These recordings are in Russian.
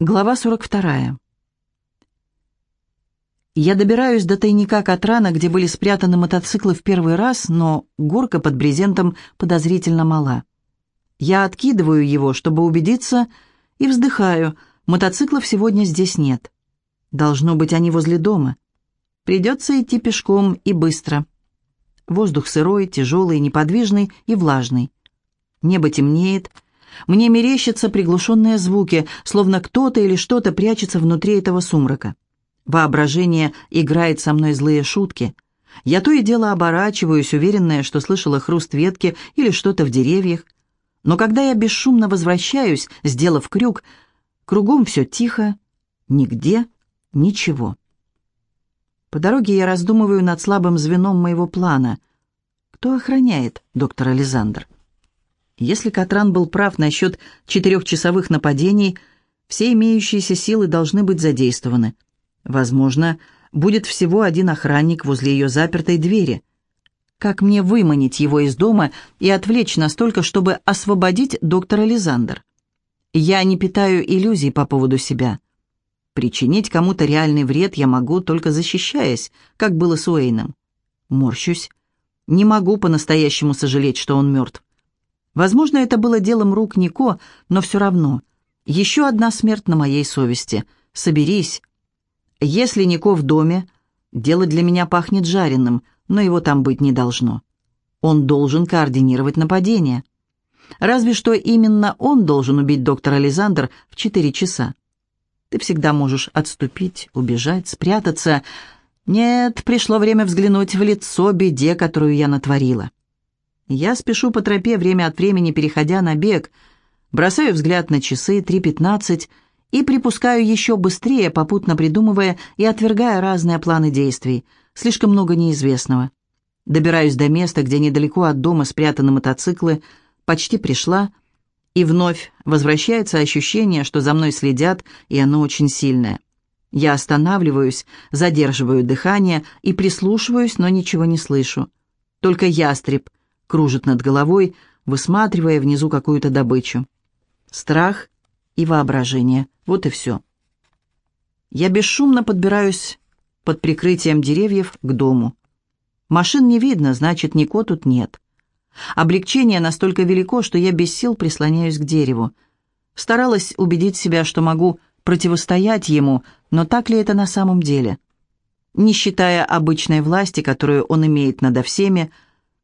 Глава 42. Я добираюсь до тайника Катрана, где были спрятаны мотоциклы в первый раз, но горка под брезентом подозрительно мала. Я откидываю его, чтобы убедиться, и вздыхаю. Мотоциклов сегодня здесь нет. Должно быть, они возле дома. Придется идти пешком и быстро. Воздух сырой, тяжелый, неподвижный и влажный. Небо темнеет, мне мерещатся приглушенные звуки, словно кто-то или что-то прячется внутри этого сумрака. Воображение играет со мной злые шутки. Я то и дело оборачиваюсь, уверенная, что слышала хруст ветки или что-то в деревьях. Но когда я бесшумно возвращаюсь, сделав крюк, кругом все тихо, нигде ничего. По дороге я раздумываю над слабым звеном моего плана. Кто охраняет доктора Ализандр? Если Катран был прав насчет четырехчасовых нападений, все имеющиеся силы должны быть задействованы. Возможно, будет всего один охранник возле ее запертой двери. Как мне выманить его из дома и отвлечь настолько, чтобы освободить доктора Лизандер? Я не питаю иллюзий по поводу себя. Причинить кому-то реальный вред я могу, только защищаясь, как было с Уэйном. Морщусь. Не могу по-настоящему сожалеть, что он мертв. Возможно, это было делом рук Нико, но все равно. Еще одна смерть на моей совести. Соберись. Если Нико в доме, дело для меня пахнет жареным, но его там быть не должно. Он должен координировать нападение. Разве что именно он должен убить доктора Лизандр в четыре часа. Ты всегда можешь отступить, убежать, спрятаться. Нет, пришло время взглянуть в лицо беде, которую я натворила. Я спешу по тропе, время от времени переходя на бег, бросаю взгляд на часы 3.15 и припускаю еще быстрее, попутно придумывая и отвергая разные планы действий. Слишком много неизвестного. Добираюсь до места, где недалеко от дома спрятаны мотоциклы, почти пришла, и вновь возвращается ощущение, что за мной следят, и оно очень сильное. Я останавливаюсь, задерживаю дыхание и прислушиваюсь, но ничего не слышу. Только ястреб кружит над головой, высматривая внизу какую-то добычу. Страх и воображение. Вот и все. Я бесшумно подбираюсь под прикрытием деревьев к дому. Машин не видно, значит, Нико тут нет. Облегчение настолько велико, что я без сил прислоняюсь к дереву. Старалась убедить себя, что могу противостоять ему, но так ли это на самом деле? Не считая обычной власти, которую он имеет надо всеми,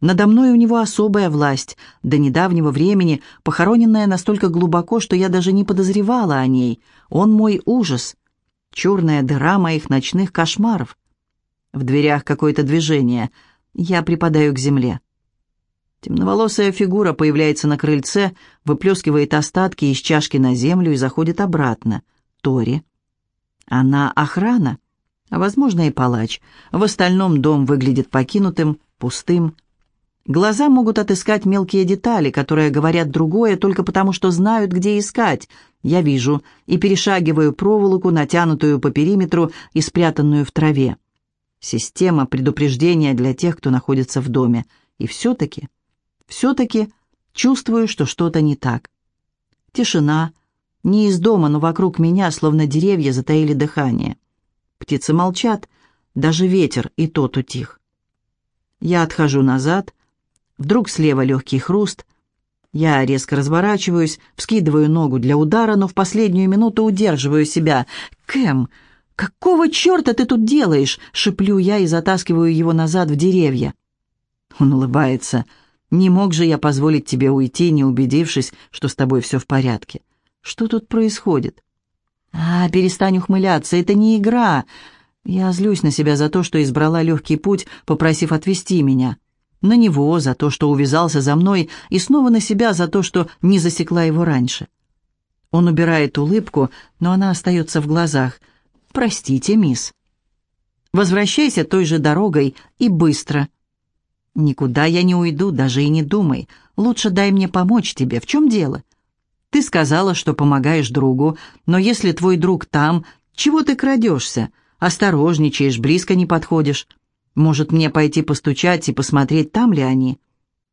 надо мной у него особая власть, до недавнего времени похороненная настолько глубоко, что я даже не подозревала о ней. Он мой ужас, черная дыра моих ночных кошмаров. В дверях какое-то движение. Я припадаю к земле. Темноволосая фигура появляется на крыльце, выплескивает остатки из чашки на землю и заходит обратно. Тори. Она охрана, а, возможно, и палач. В остальном дом выглядит покинутым, пустым, Глаза могут отыскать мелкие детали, которые говорят другое только потому, что знают, где искать. Я вижу и перешагиваю проволоку, натянутую по периметру и спрятанную в траве. Система предупреждения для тех, кто находится в доме. И все-таки, все-таки чувствую, что что-то не так. Тишина. Не из дома, но вокруг меня, словно деревья, затаили дыхание. Птицы молчат, даже ветер и тот утих. Я отхожу назад — Вдруг слева легкий хруст. Я резко разворачиваюсь, вскидываю ногу для удара, но в последнюю минуту удерживаю себя. «Кэм, какого черта ты тут делаешь?» — шеплю я и затаскиваю его назад в деревья. Он улыбается. «Не мог же я позволить тебе уйти, не убедившись, что с тобой все в порядке. Что тут происходит?» «А, перестань ухмыляться, это не игра!» Я злюсь на себя за то, что избрала легкий путь, попросив отвезти меня. На него за то, что увязался за мной, и снова на себя за то, что не засекла его раньше. Он убирает улыбку, но она остается в глазах. «Простите, мисс». «Возвращайся той же дорогой и быстро». «Никуда я не уйду, даже и не думай. Лучше дай мне помочь тебе. В чем дело?» «Ты сказала, что помогаешь другу, но если твой друг там, чего ты крадешься? Осторожничаешь, близко не подходишь. Может, мне пойти постучать и посмотреть, там ли они?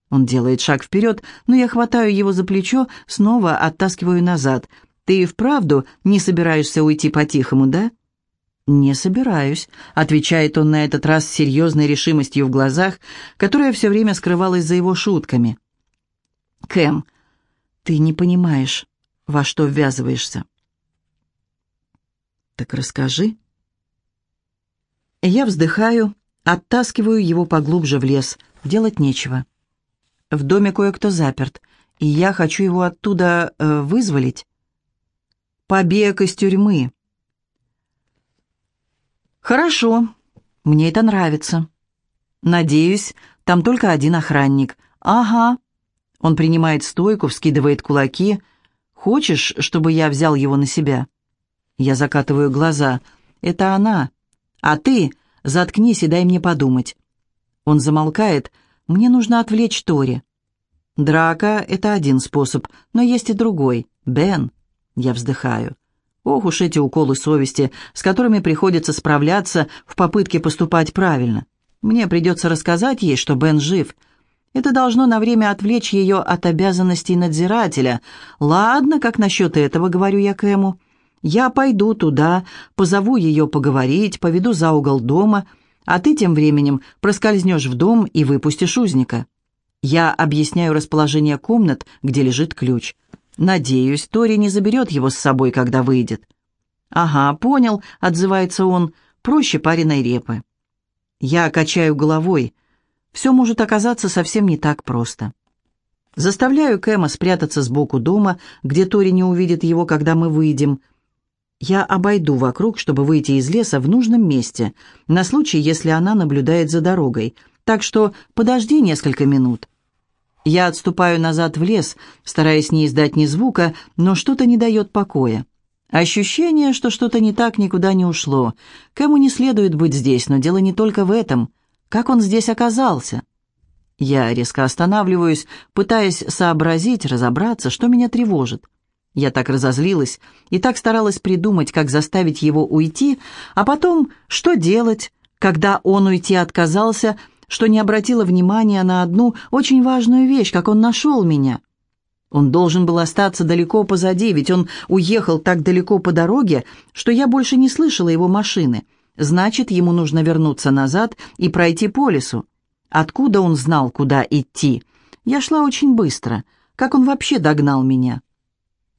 Он делает шаг вперед, но я хватаю его за плечо, снова оттаскиваю назад. Ты и вправду не собираешься уйти по-тихому, да?» «Не собираюсь», — отвечает он на этот раз с серьезной решимостью в глазах, которая все время скрывалась за его шутками. «Кэм, ты не понимаешь, во что ввязываешься». «Так расскажи». Я вздыхаю, оттаскиваю его поглубже в лес. Делать нечего. В доме кое-кто заперт, и я хочу его оттуда э, вызволить. Побег из тюрьмы. Хорошо, мне это нравится. Надеюсь, там только один охранник. Ага. Он принимает стойку, вскидывает кулаки. Хочешь, чтобы я взял его на себя? Я закатываю глаза. Это она. А ты заткнись и дай мне подумать. Он замолкает. Мне нужно отвлечь Тори. Драка — это один способ, но есть и другой. Бен. Я вздыхаю. Ох уж эти уколы совести, с которыми приходится справляться в попытке поступать правильно. Мне придется рассказать ей, что Бен жив. Это должно на время отвлечь ее от обязанностей надзирателя. Ладно, как насчет этого, говорю я Кэму. Я пойду туда, позову ее поговорить, поведу за угол дома, а ты тем временем проскользнешь в дом и выпустишь узника. Я объясняю расположение комнат, где лежит ключ. Надеюсь, Тори не заберет его с собой, когда выйдет. «Ага, понял», — отзывается он, — «проще пареной репы». Я качаю головой. Все может оказаться совсем не так просто. Заставляю Кэма спрятаться сбоку дома, где Тори не увидит его, когда мы выйдем. Я обойду вокруг, чтобы выйти из леса в нужном месте, на случай, если она наблюдает за дорогой. Так что подожди несколько минут. Я отступаю назад в лес, стараясь не издать ни звука, но что-то не дает покоя. Ощущение, что что-то не так, никуда не ушло. Кому не следует быть здесь, но дело не только в этом. Как он здесь оказался? Я резко останавливаюсь, пытаясь сообразить, разобраться, что меня тревожит. Я так разозлилась и так старалась придумать, как заставить его уйти, а потом, что делать, когда он уйти отказался, что не обратила внимания на одну очень важную вещь, как он нашел меня. Он должен был остаться далеко позади, ведь он уехал так далеко по дороге, что я больше не слышала его машины. Значит, ему нужно вернуться назад и пройти по лесу. Откуда он знал, куда идти? Я шла очень быстро. Как он вообще догнал меня?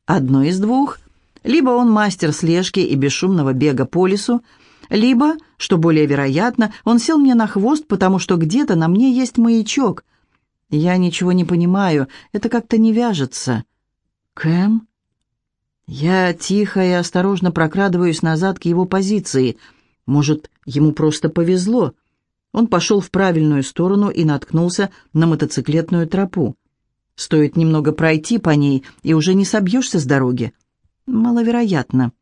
Одно из двух. Либо он мастер слежки и бесшумного бега по лесу, либо, что более вероятно, он сел мне на хвост, потому что где-то на мне есть маячок. Я ничего не понимаю, это как-то не вяжется. Кэм? Я тихо и осторожно прокрадываюсь назад к его позиции. Может, ему просто повезло. Он пошел в правильную сторону и наткнулся на мотоциклетную тропу. Стоит немного пройти по ней, и уже не собьешься с дороги. Маловероятно.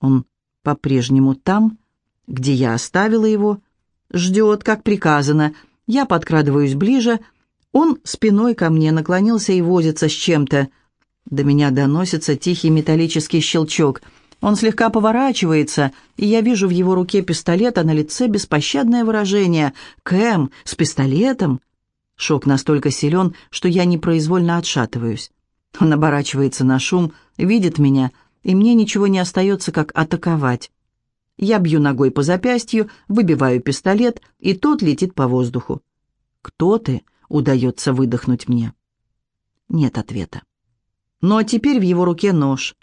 Он по-прежнему там, где я оставила его, ждет, как приказано. Я подкрадываюсь ближе, он спиной ко мне наклонился и возится с чем-то. До меня доносится тихий металлический щелчок. Он слегка поворачивается, и я вижу в его руке пистолет, а на лице беспощадное выражение. «Кэм, с пистолетом?» Шок настолько силен, что я непроизвольно отшатываюсь. Он оборачивается на шум, видит меня и мне ничего не остается, как атаковать. Я бью ногой по запястью, выбиваю пистолет, и тот летит по воздуху. «Кто ты?» — удается выдохнуть мне. Нет ответа. Но теперь в его руке нож.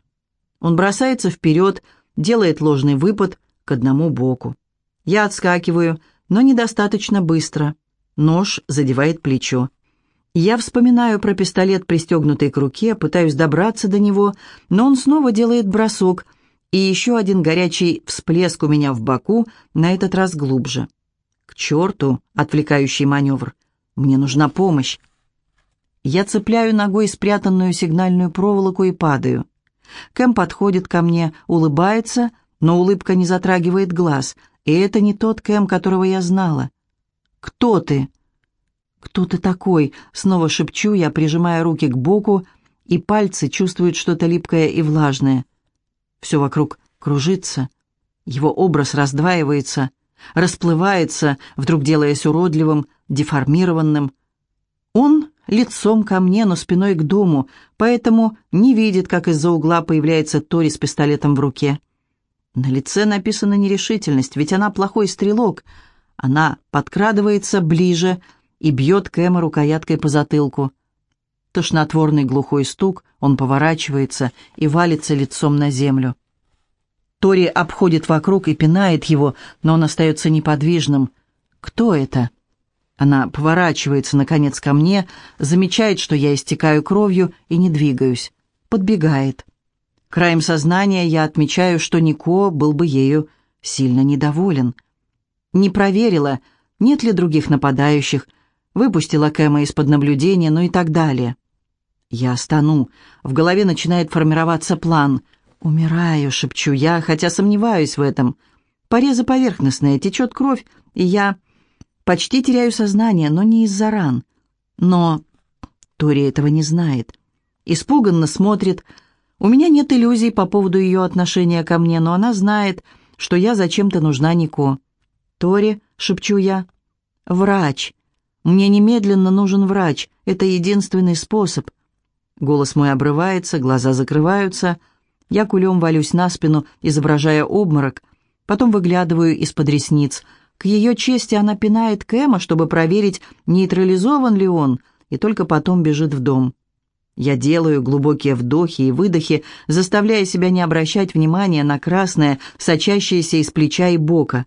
Он бросается вперед, делает ложный выпад к одному боку. Я отскакиваю, но недостаточно быстро. Нож задевает плечо. Я вспоминаю про пистолет, пристегнутый к руке, пытаюсь добраться до него, но он снова делает бросок, и еще один горячий всплеск у меня в боку, на этот раз глубже. К черту, отвлекающий маневр. Мне нужна помощь. Я цепляю ногой спрятанную сигнальную проволоку и падаю. Кэм подходит ко мне, улыбается, но улыбка не затрагивает глаз, и это не тот Кэм, которого я знала. «Кто ты?» «Кто ты такой?» — снова шепчу я, прижимая руки к боку, и пальцы чувствуют что-то липкое и влажное. Все вокруг кружится, его образ раздваивается, расплывается, вдруг делаясь уродливым, деформированным. Он лицом ко мне, но спиной к дому, поэтому не видит, как из-за угла появляется Тори с пистолетом в руке. На лице написана нерешительность, ведь она плохой стрелок. Она подкрадывается ближе и бьет Кэма рукояткой по затылку. Тошнотворный глухой стук, он поворачивается и валится лицом на землю. Тори обходит вокруг и пинает его, но он остается неподвижным. «Кто это?» Она поворачивается, наконец, ко мне, замечает, что я истекаю кровью и не двигаюсь. Подбегает. Краем сознания я отмечаю, что Нико был бы ею сильно недоволен. Не проверила, нет ли других нападающих, выпустила Кэма из-под наблюдения, ну и так далее. Я стану. В голове начинает формироваться план. «Умираю», — шепчу я, хотя сомневаюсь в этом. Порезы поверхностные, течет кровь, и я почти теряю сознание, но не из-за ран. Но Тори этого не знает. Испуганно смотрит. У меня нет иллюзий по поводу ее отношения ко мне, но она знает, что я зачем-то нужна Нико. «Тори», — шепчу я, — «врач. Мне немедленно нужен врач. Это единственный способ». Голос мой обрывается, глаза закрываются. Я кулем валюсь на спину, изображая обморок. Потом выглядываю из-под ресниц. К ее чести она пинает Кэма, чтобы проверить, нейтрализован ли он, и только потом бежит в дом. Я делаю глубокие вдохи и выдохи, заставляя себя не обращать внимания на красное, сочащееся из плеча и бока.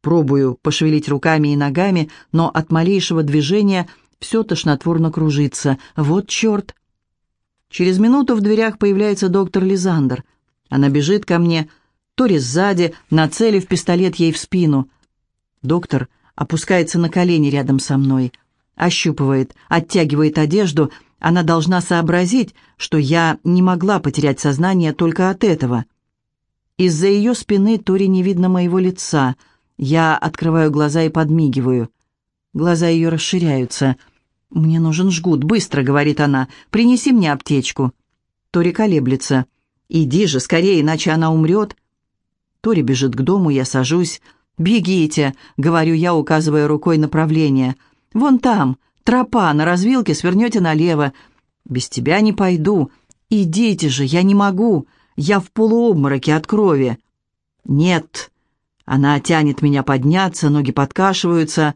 Пробую пошевелить руками и ногами, но от малейшего движения все тошнотворно кружится. Вот черт! Через минуту в дверях появляется доктор Лизандер. Она бежит ко мне, Тори сзади, нацелив пистолет ей в спину. Доктор опускается на колени рядом со мной, ощупывает, оттягивает одежду. Она должна сообразить, что я не могла потерять сознание только от этого. Из-за ее спины Тори не видно моего лица. Я открываю глаза и подмигиваю. Глаза ее расширяются — «Мне нужен жгут, быстро», — говорит она. «Принеси мне аптечку». Тори колеблется. «Иди же, скорее, иначе она умрет». Тори бежит к дому, я сажусь. «Бегите», — говорю я, указывая рукой направление. «Вон там, тропа, на развилке свернете налево». «Без тебя не пойду». «Идите же, я не могу. Я в полуобмороке от крови». «Нет». Она тянет меня подняться, ноги подкашиваются.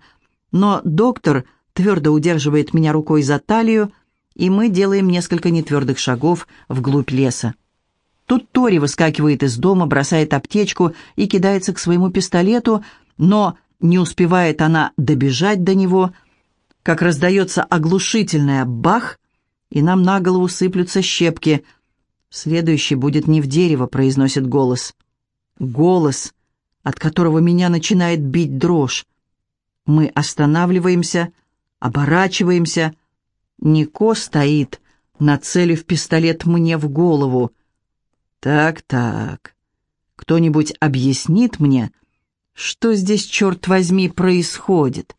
Но доктор твердо удерживает меня рукой за талию, и мы делаем несколько нетвердых шагов вглубь леса. Тут Тори выскакивает из дома, бросает аптечку и кидается к своему пистолету, но не успевает она добежать до него, как раздается оглушительное «бах», и нам на голову сыплются щепки. «Следующий будет не в дерево», — произносит голос. Голос, от которого меня начинает бить дрожь. Мы останавливаемся, Оборачиваемся. Нико стоит, нацелив пистолет мне в голову. Так-так. Кто-нибудь объяснит мне, что здесь, черт возьми, происходит?»